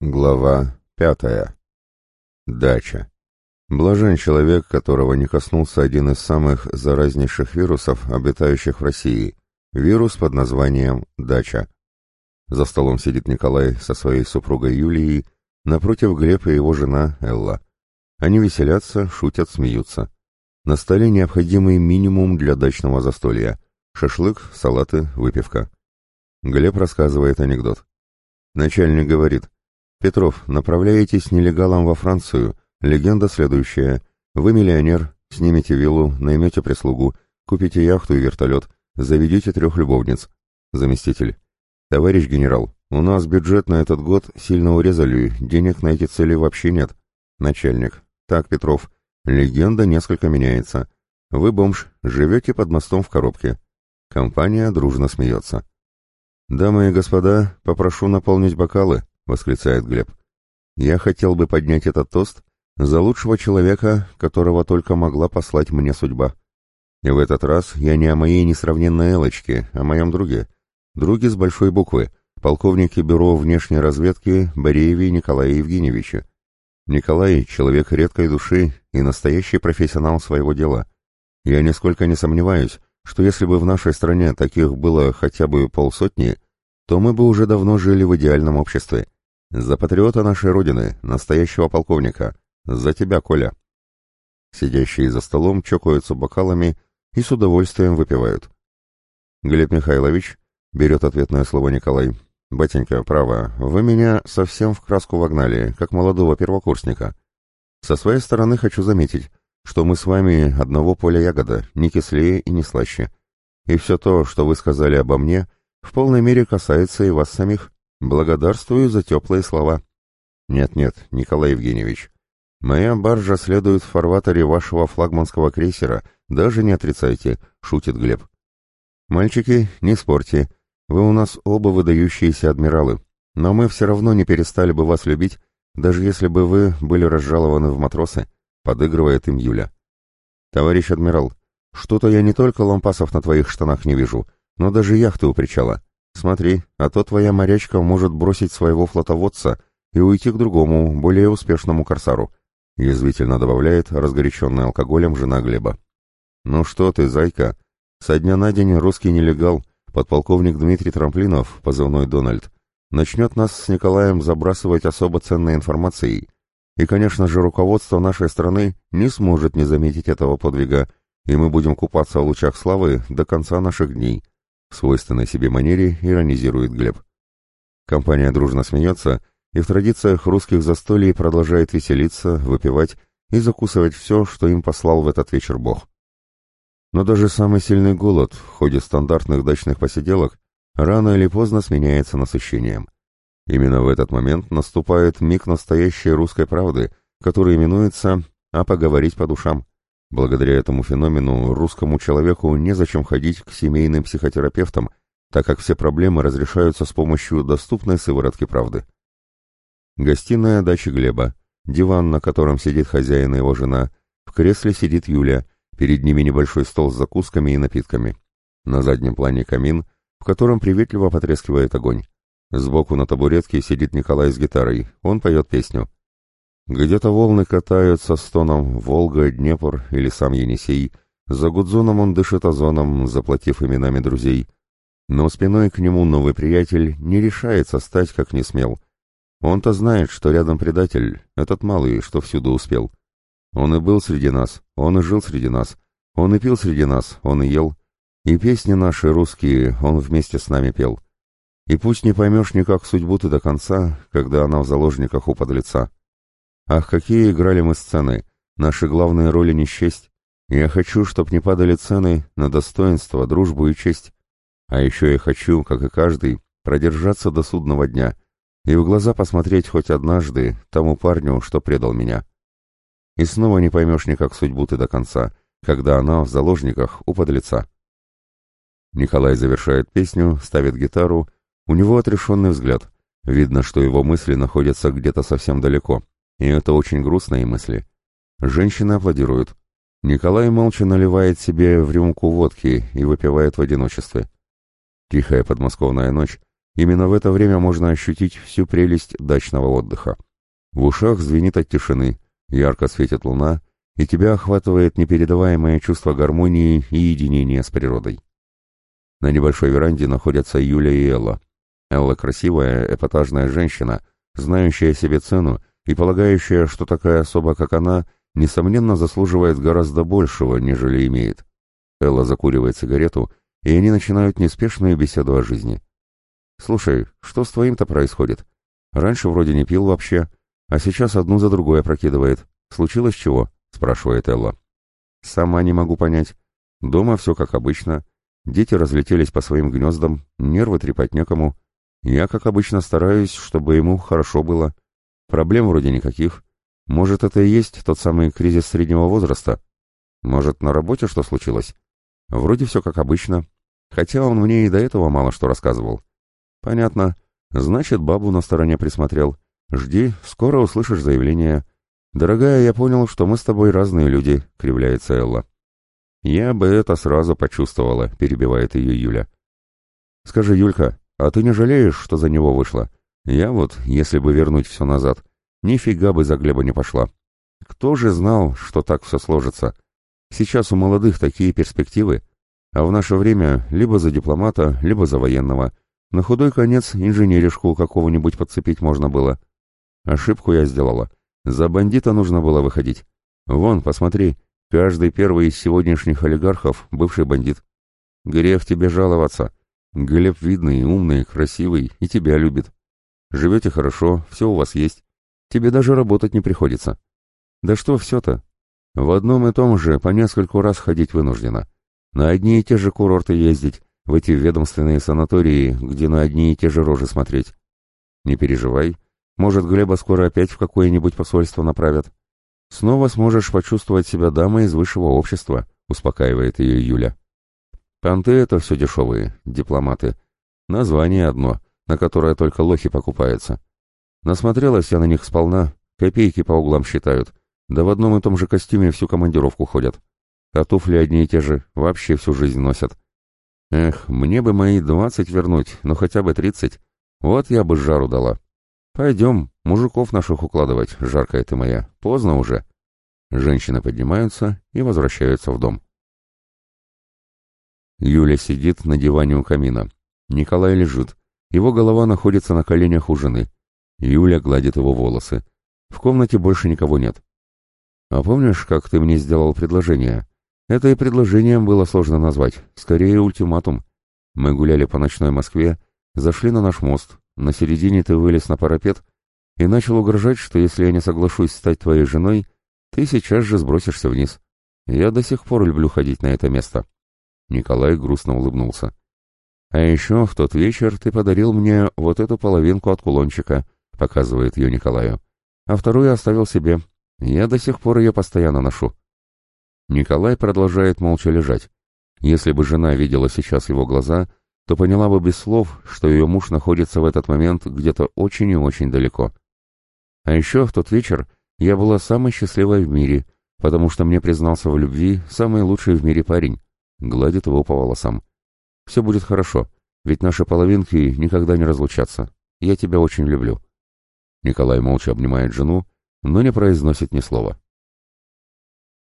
Глава пятая. Дача. Блажен человек, которого не коснулся один из самых заразнейших вирусов, обитающих в России. Вирус под названием «дача». За столом сидит Николай со своей супругой Юлией, напротив Глеб и его жена Элла. Они веселятся, шутят, смеются. На столе необходимый минимум для дачного застолья. Шашлык, салаты, выпивка. Глеб рассказывает анекдот. Начальник говорит – «Петров, направляетесь нелегалом во Францию. Легенда следующая. Вы миллионер, снимете виллу, наймете прислугу, купите яхту и вертолет, заведете трех любовниц». Заместитель. «Товарищ генерал, у нас бюджет на этот год сильно урезали, денег на эти цели вообще нет». Начальник. «Так, Петров, легенда несколько меняется. Вы бомж, живете под мостом в коробке». Компания дружно смеется. «Дамы и господа, попрошу наполнить бокалы», восклицает Глеб. Я хотел бы поднять этот тост за лучшего человека, которого только могла послать мне судьба. И в этот раз я не о моей несравненной Элочке, а о моем друге. Друге с большой буквы, полковнике бюро внешней разведки Борееве Николае Евгеньевиче. Николай — человек редкой души и настоящий профессионал своего дела. Я нисколько не сомневаюсь, что если бы в нашей стране таких было хотя бы полсотни, то мы бы уже давно жили в идеальном обществе. За патриота нашей Родины, настоящего полковника. За тебя, Коля. Сидящие за столом чокаются бокалами и с удовольствием выпивают. Глеб Михайлович берет ответное слово Николай. «Батенька, право, вы меня совсем в краску вогнали, как молодого первокурсника. Со своей стороны хочу заметить, что мы с вами одного поля ягода, не кислее и не слаще. И все то, что вы сказали обо мне, в полной мере касается и вас самих. Благодарствую за теплые слова. Нет-нет, Николай Евгеньевич, моя баржа следует в фарватере вашего флагманского крейсера, даже не отрицайте, шутит Глеб. Мальчики, не спорьте, вы у нас оба выдающиеся адмиралы, но мы все равно не перестали бы вас любить, даже если бы вы были разжалованы в матросы, подыгрывает им Юля. Товарищ адмирал, что-то я не только лампасов на твоих штанах не вижу, но даже яхты у причала. Смотри, а то твоя морячка может бросить своего флотоводца и уйти к другому, более успешному корсару», — язвительно добавляет разгоряченная алкоголем жена Глеба. «Ну что ты, зайка, со дня на день русский нелегал, подполковник Дмитрий Трамплинов, позывной Дональд, начнет нас с Николаем забрасывать особо ценной информацией, и, конечно же, руководство нашей страны не сможет не заметить этого подвига, и мы будем купаться в лучах славы до конца наших дней». В свойственной себе манере иронизирует Глеб. Компания дружно смеется и в традициях русских застолий продолжает веселиться, выпивать и закусывать все, что им послал в этот вечер Бог. Но даже самый сильный голод в ходе стандартных дачных посиделок рано или поздно сменяется насыщением. Именно в этот момент наступает миг настоящей русской правды, который именуется «а поговорить по душам». Благодаря этому феномену русскому человеку незачем ходить к семейным психотерапевтам, так как все проблемы разрешаются с помощью доступной сыворотки правды. Гостиная дачи Глеба, диван, на котором сидит хозяин и его жена, в кресле сидит Юля, перед ними небольшой стол с закусками и напитками. На заднем плане камин, в котором приветливо потрескивает огонь. Сбоку на табуретке сидит Николай с гитарой, он поет песню. Где-то волны катаются с тоном Волга, Днепр или сам Енисей. За Гудзоном он дышит озоном, заплатив именами друзей. Но спиной к нему новый приятель не решается стать, как не смел. Он-то знает, что рядом предатель, этот малый, что всюду успел. Он и был среди нас, он и жил среди нас, он и пил среди нас, он и ел. И песни наши русские он вместе с нами пел. И пусть не поймешь никак судьбу ты до конца, когда она в заложниках у подлеца. Ах, какие играли мы сцены! Наши главные роли не счесть. Я хочу, чтоб не падали цены на достоинство, дружбу и честь. А еще я хочу, как и каждый, продержаться до судного дня и в глаза посмотреть хоть однажды тому парню, что предал меня. И снова не поймешь никак судьбу ты до конца, когда она в заложниках у подлеца. Николай завершает песню, ставит гитару, у него отрешенный взгляд. Видно, что его мысли находятся где-то совсем далеко. И это очень грустные мысли. Женщины аплодируют. Николай молча наливает себе в рюмку водки и выпивает в одиночестве. Тихая подмосковная ночь, Именно в это время можно ощутить всю прелесть дачного отдыха. В ушах звенит от тишины, ярко светит луна, и тебя охватывает непередаваемое чувство гармонии и единения с природой. На небольшой веранде находятся Юля и Элла. Элла красивая, эпатажная женщина, знающая себе цену и полагающая, что такая особа, как она, несомненно заслуживает гораздо большего, нежели имеет. Элла закуривает сигарету, и они начинают неспешную беседу о жизни. «Слушай, что с твоим-то происходит? Раньше вроде не пил вообще, а сейчас одну за другой опрокидывает. Случилось чего?» — спрашивает Элла. «Сама не могу понять. Дома все как обычно. Дети разлетелись по своим гнездам, нервы трепать некому. Я, как обычно, стараюсь, чтобы ему хорошо было. Проблем вроде никаких. Может, это и есть тот самый кризис среднего возраста? Может, на работе что случилось? Вроде все как обычно. Хотя он мне и до этого мало что рассказывал. «Понятно. Значит, бабу на стороне присмотрел. Жди, скоро услышишь заявление. Дорогая, я понял, что мы с тобой разные люди», — кривляется Элла. «Я бы это сразу почувствовала», — перебивает ее Юля. «Скажи, Юлька, а ты не жалеешь, что за него вышла? Я вот, если бы вернуть все назад, нифига бы за Глеба не пошла. Кто же знал, что так все сложится? Сейчас у молодых такие перспективы, а в наше время либо за дипломата, либо за военного — на худой конец инженеришку какого-нибудь подцепить можно было. Ошибку я сделала. За бандита нужно было выходить. Вон, посмотри, каждый первый из сегодняшних олигархов — бывший бандит. Грех тебе жаловаться. Глеб видный, умный, красивый и тебя любит. Живете хорошо, все у вас есть. Тебе даже работать не приходится. Да что все-то? В одном и том же по нескольку раз ходить вынуждена. На одни и те же курорты ездить, в эти ведомственные санатории, где на одни и те же рожи смотреть. Не переживай, может, Глеба скоро опять в какое-нибудь посольство направят. Снова сможешь почувствовать себя дамой из высшего общества, успокаивает ее Юля. Понты — это все дешевые, дипломаты. Название одно, на которое только лохи покупаются. Насмотрелась я на них сполна, копейки по углам считают, да в одном и том же костюме всю командировку ходят. А туфли одни и те же, вообще всю жизнь носят. Эх, мне бы мои двадцать вернуть, но хотя бы тридцать. Вот я бы жару дала. Пойдем, мужиков наших укладывать, жаркая ты моя. Поздно уже. Женщины поднимаются и возвращаются в дом. Юля сидит на диване у камина. Николай лежит. Его голова находится на коленях у жены. Юля гладит его волосы. В комнате больше никого нет. «А помнишь, как ты мне сделал предложение?» Это и предложением было сложно назвать, скорее ультиматум. Мы гуляли по ночной Москве, зашли на наш мост, на середине ты вылез на парапет и начал угрожать, что если я не соглашусь стать твоей женой, ты сейчас же сбросишься вниз. Я до сих пор люблю ходить на это место. Николай грустно улыбнулся. А еще в тот вечер ты подарил мне вот эту половинку от кулончика, показывает ее Николаю. А вторую оставил себе. Я до сих пор ее постоянно ношу. Николай продолжает молча лежать. Если бы жена видела сейчас его глаза, то поняла бы без слов, что ее муж находится в этот момент где-то очень и очень далеко. А еще в тот вечер я была самой счастливой в мире, потому что мне признался в любви самый лучший в мире парень. Гладит его по волосам. Все будет хорошо, ведь наши половинки никогда не разлучатся. Я тебя очень люблю. Николай молча обнимает жену, но не произносит ни слова.